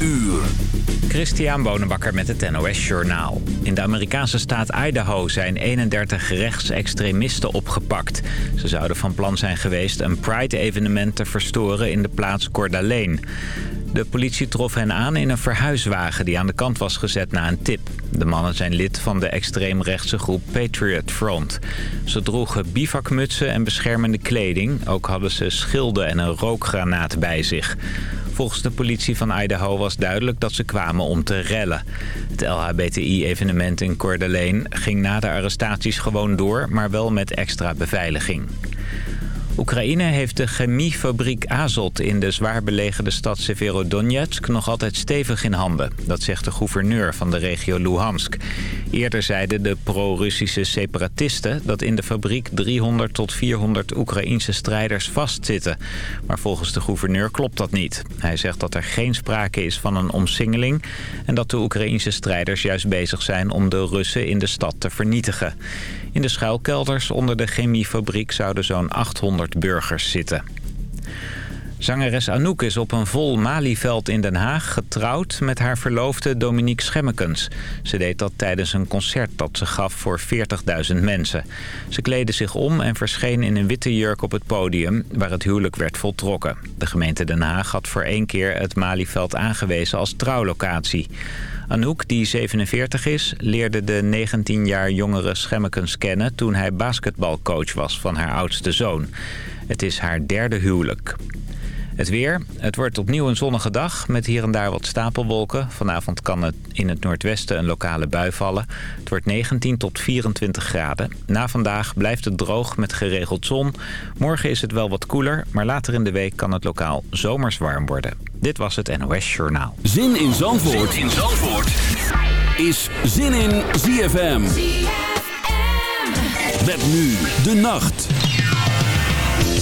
uur. Christian Bonenbakker met het NOS Journaal. In de Amerikaanse staat Idaho zijn 31 rechtsextremisten opgepakt. Ze zouden van plan zijn geweest een Pride-evenement te verstoren in de plaats Coeur De politie trof hen aan in een verhuiswagen die aan de kant was gezet na een tip. De mannen zijn lid van de extreemrechtse groep Patriot Front. Ze droegen bivakmutsen en beschermende kleding. Ook hadden ze schilden en een rookgranaat bij zich. Volgens de politie van Idaho was duidelijk dat ze kwamen om te rellen. Het LHBTI-evenement in Coeur ging na de arrestaties gewoon door, maar wel met extra beveiliging. Oekraïne heeft de chemiefabriek Azot in de zwaar belegerde stad Severodonetsk nog altijd stevig in handen. Dat zegt de gouverneur van de regio Luhansk. Eerder zeiden de pro-Russische separatisten dat in de fabriek 300 tot 400 Oekraïnse strijders vastzitten. Maar volgens de gouverneur klopt dat niet. Hij zegt dat er geen sprake is van een omsingeling en dat de Oekraïnse strijders juist bezig zijn om de Russen in de stad te vernietigen. In de schuilkelders onder de chemiefabriek zouden zo'n 800 burgers zitten. Zangeres Anouk is op een vol Malieveld in Den Haag getrouwd met haar verloofde Dominique Schemmekens. Ze deed dat tijdens een concert dat ze gaf voor 40.000 mensen. Ze kleedde zich om en verscheen in een witte jurk op het podium waar het huwelijk werd voltrokken. De gemeente Den Haag had voor één keer het Malieveld aangewezen als trouwlocatie. Anouk, die 47 is, leerde de 19 jaar jongere Schemmekens kennen... toen hij basketbalcoach was van haar oudste zoon. Het is haar derde huwelijk. Het weer. Het wordt opnieuw een zonnige dag met hier en daar wat stapelwolken. Vanavond kan het in het noordwesten een lokale bui vallen. Het wordt 19 tot 24 graden. Na vandaag blijft het droog met geregeld zon. Morgen is het wel wat koeler, maar later in de week kan het lokaal zomers warm worden. Dit was het NOS Journaal. Zin in Zandvoort, zin in Zandvoort. is Zin in ZFM. ZFM. Met nu de nacht.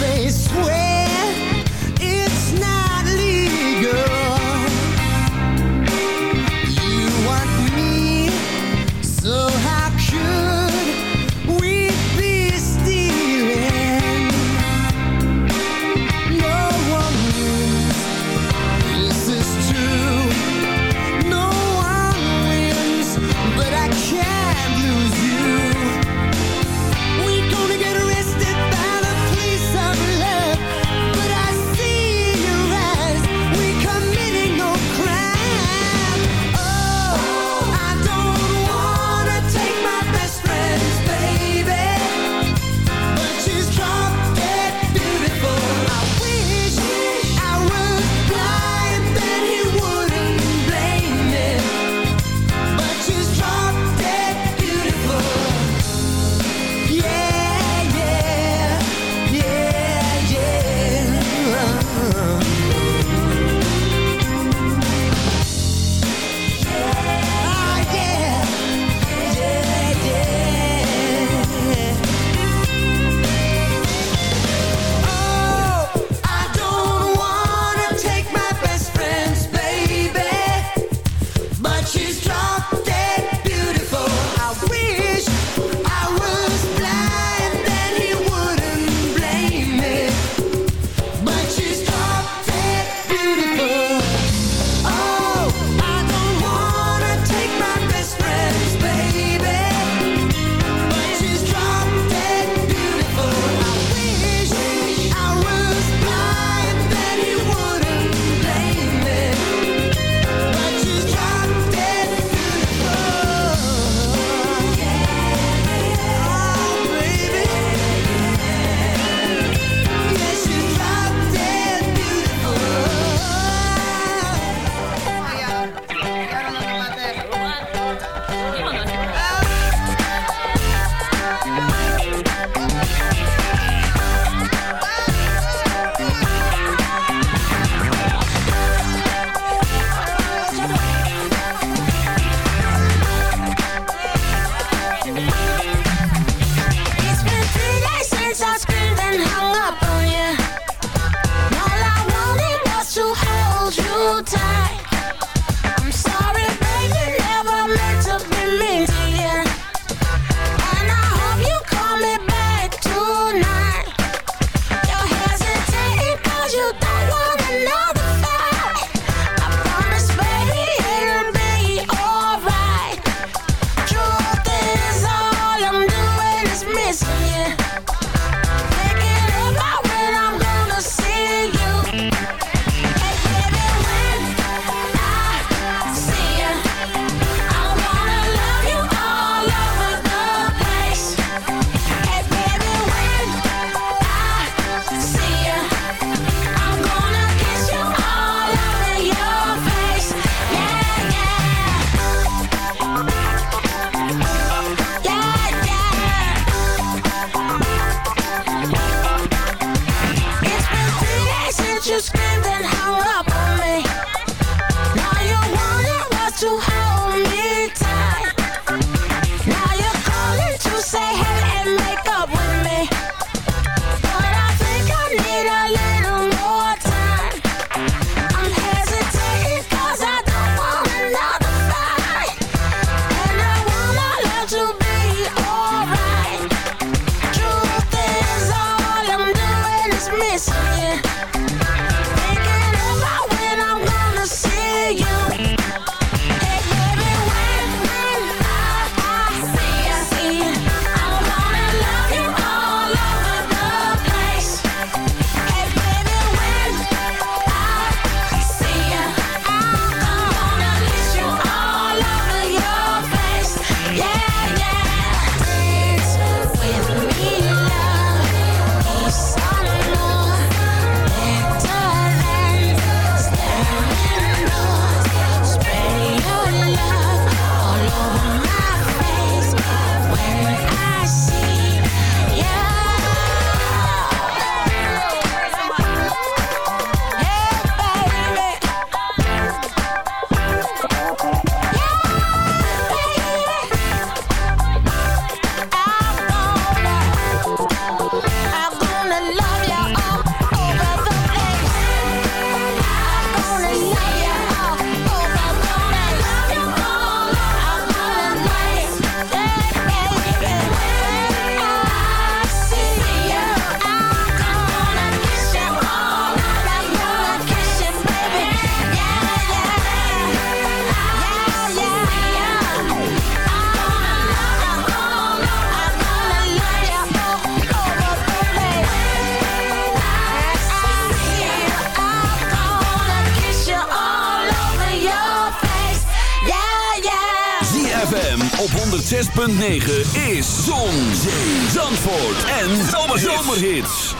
face sway is Zon, Zee, Zandvoort en Zomerhits.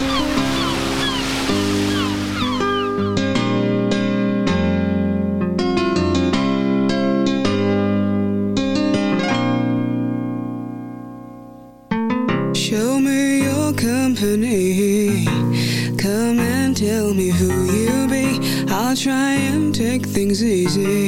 Show me your company. Come and tell me who you be. I'll try and take things easy.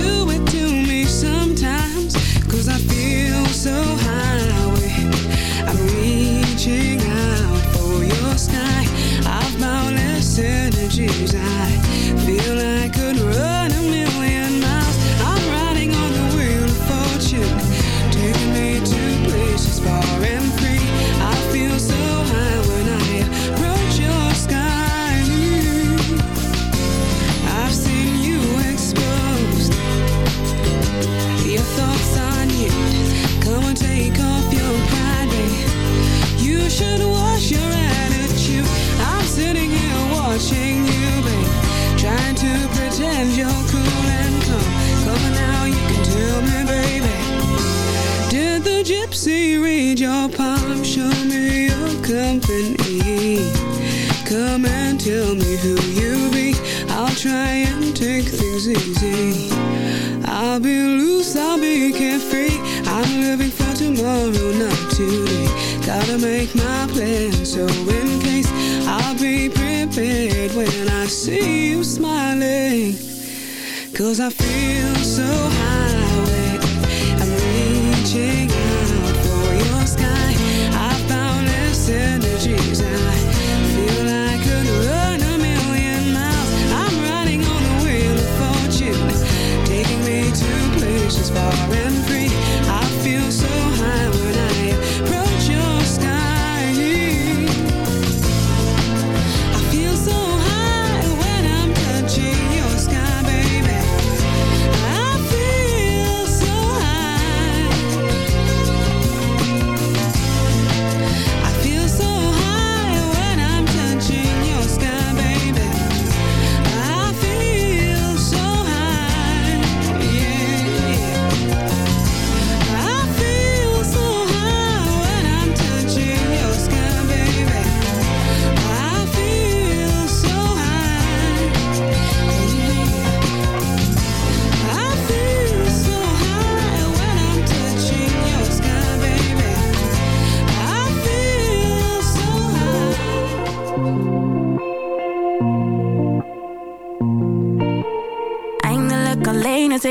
so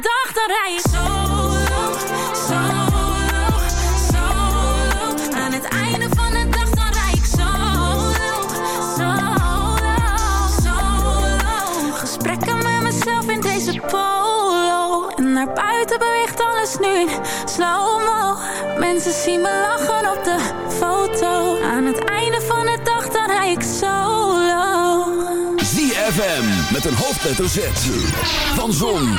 Dag dan rij ik. Solo, solo. Aan het einde van de dag dan rij ik solo. Solo, solo. Gesprekken met mezelf in deze polo. En naar buiten beweegt alles nu in slow-mo. Mensen zien me lachen op de foto. Aan het einde van de dag dan rij ik. ZFM met een hoofdletter Z. Van Zon,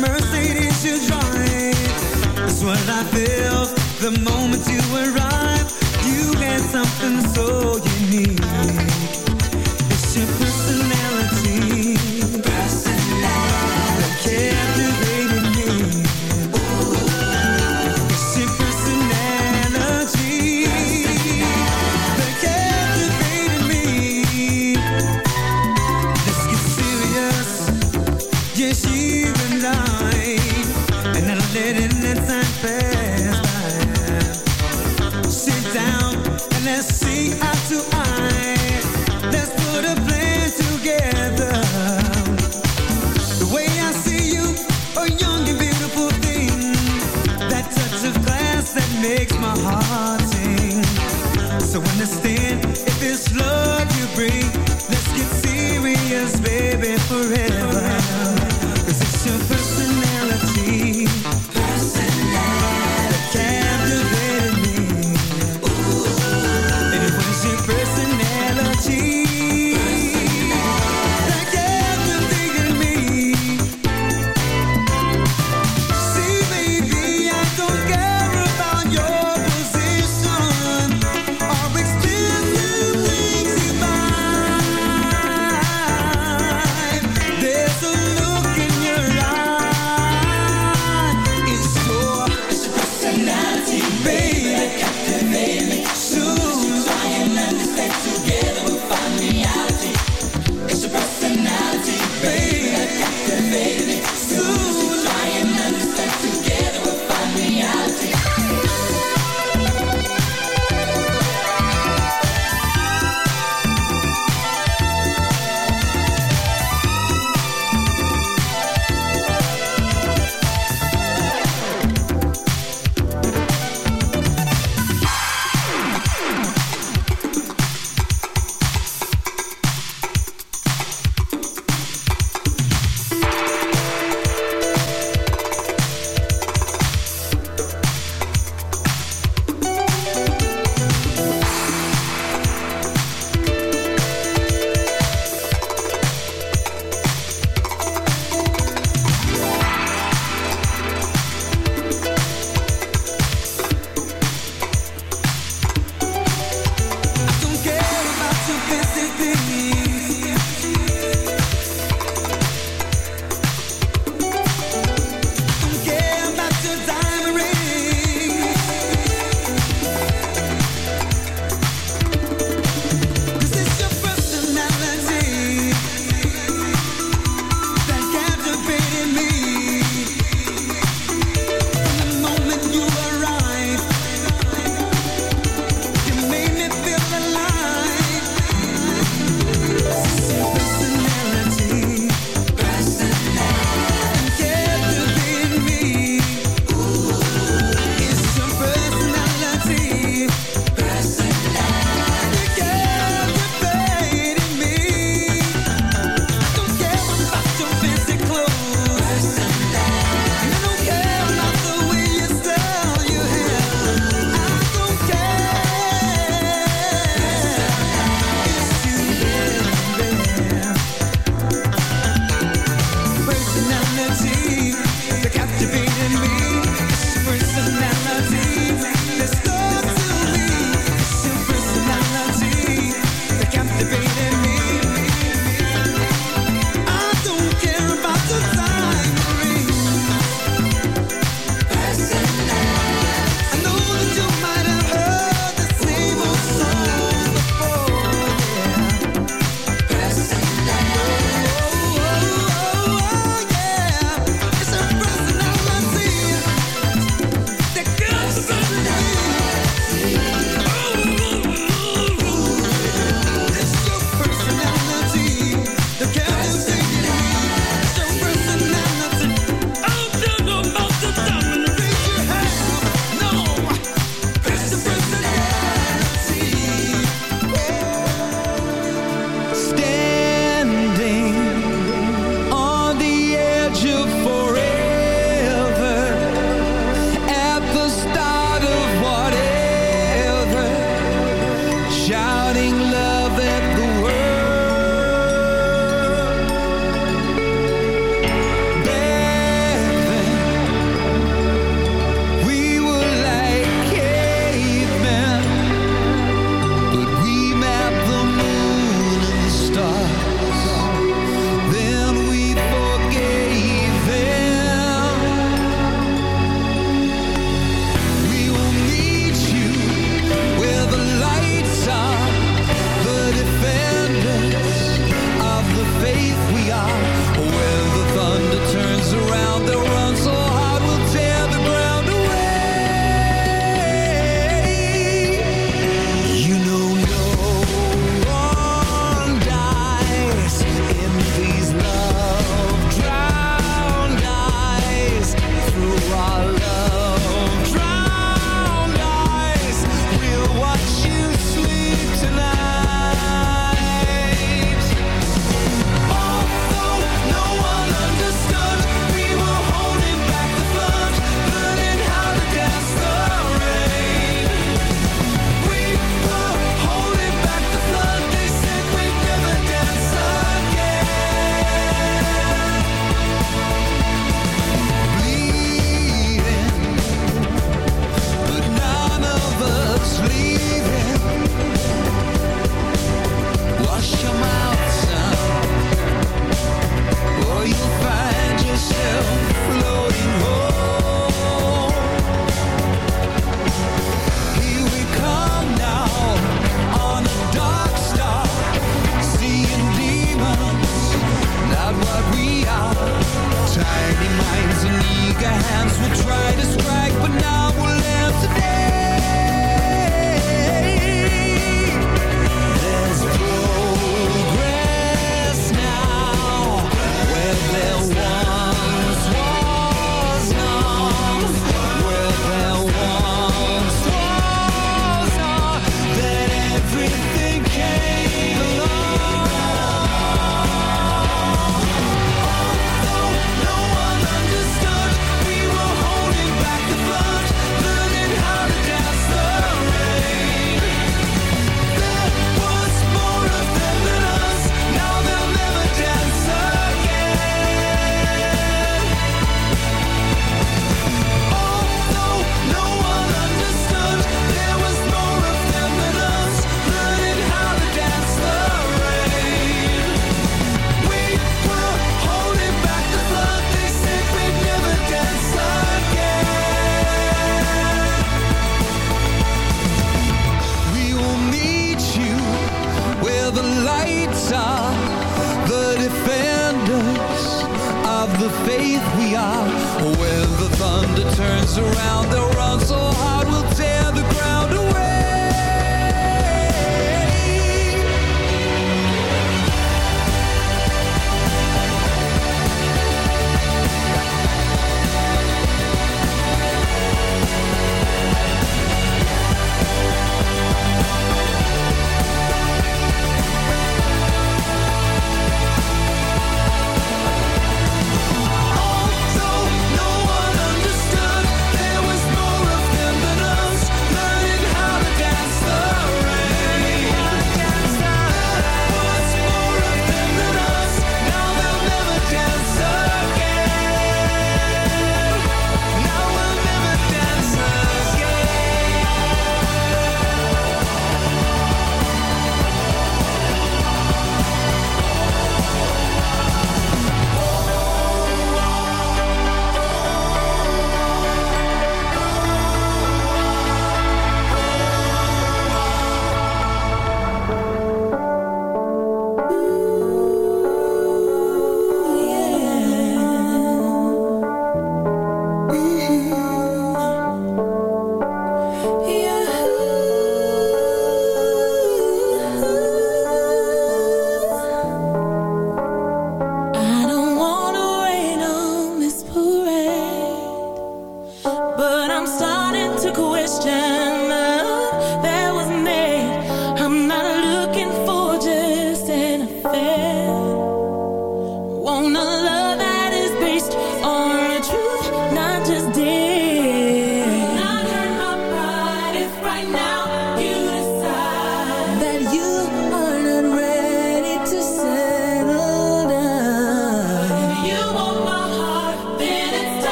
Mercedes you drive. It's what I felt the moment you arrived. You had something so unique.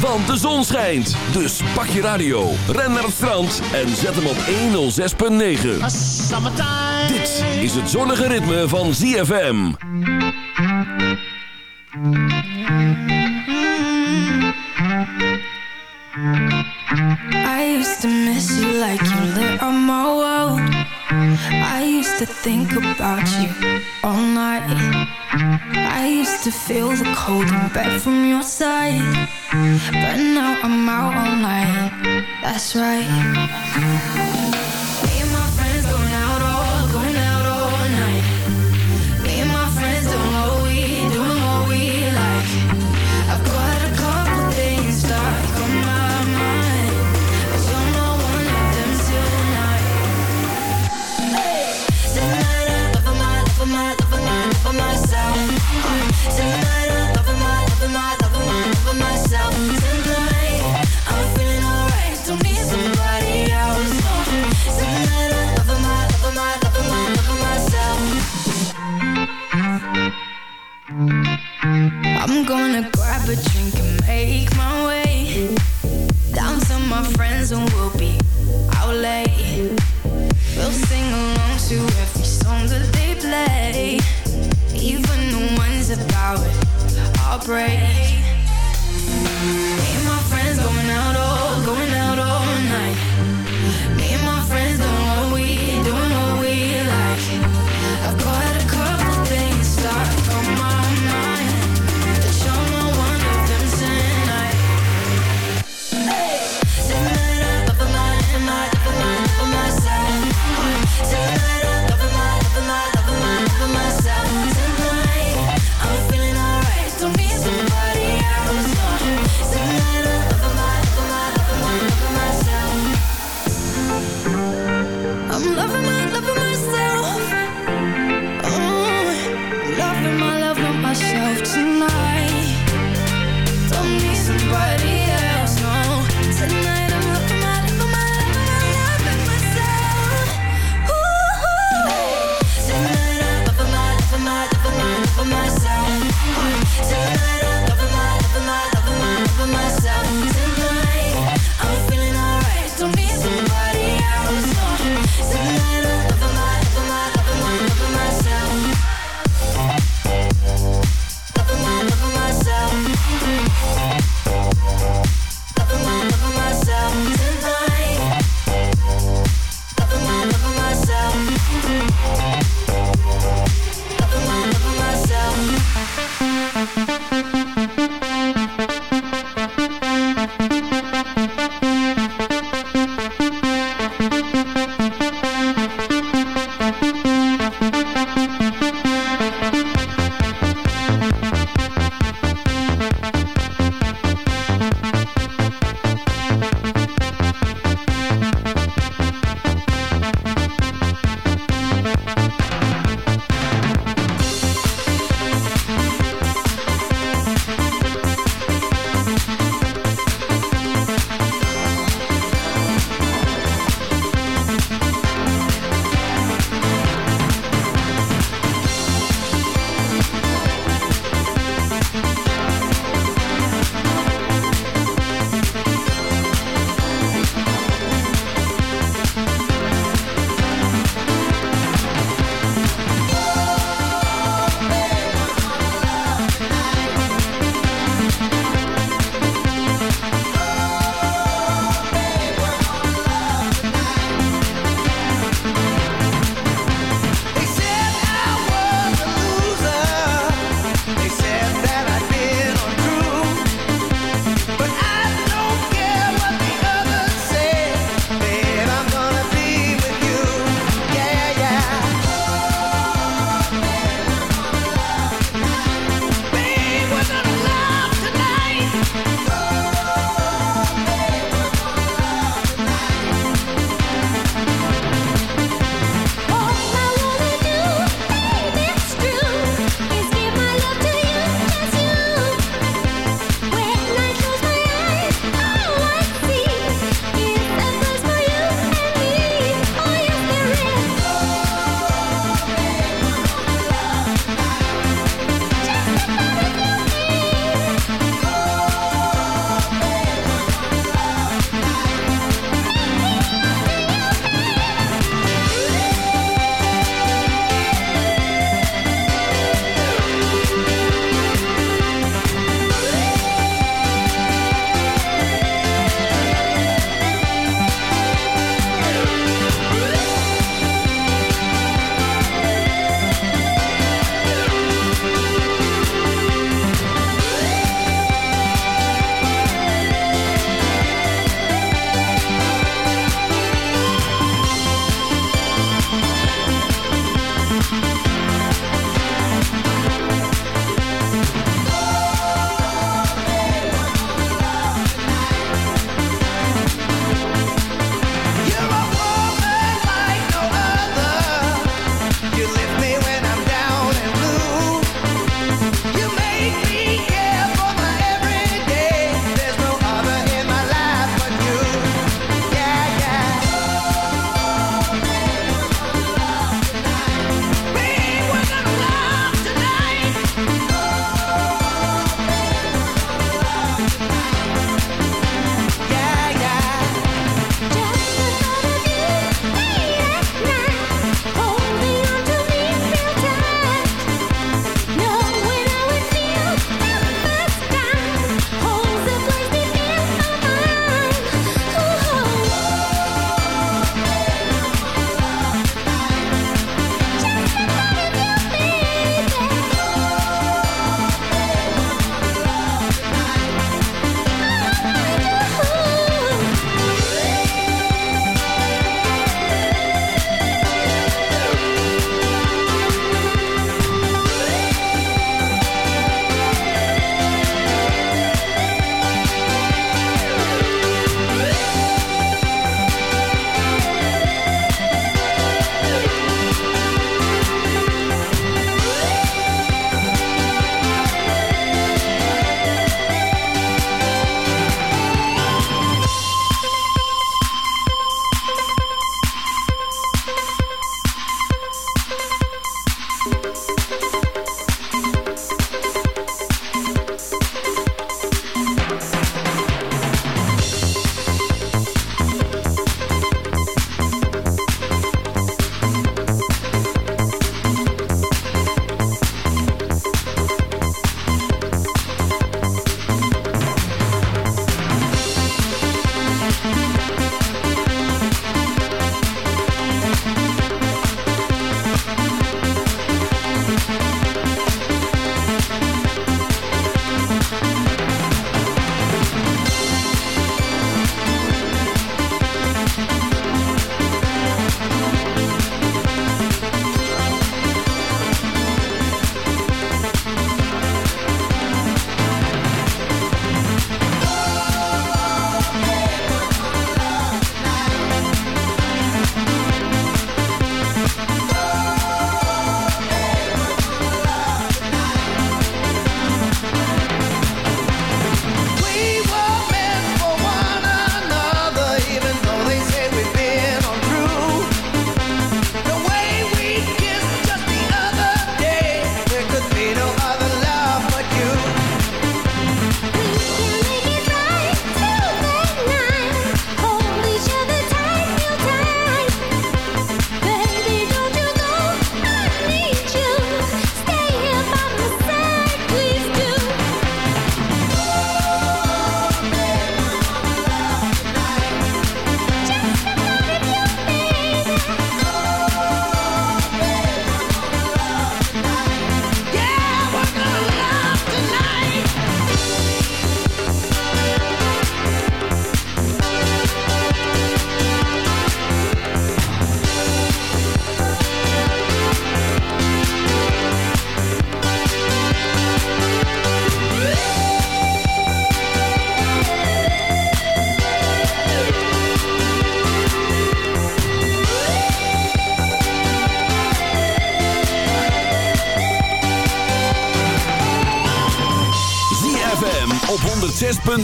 want de zon schijnt. Dus pak je radio, ren naar het strand en zet hem op 106.9. Dit is het zonnige ritme van ZFM. I used to miss you like you lit on my world. I used to think about you all night. I used to feel the cold in bed from your.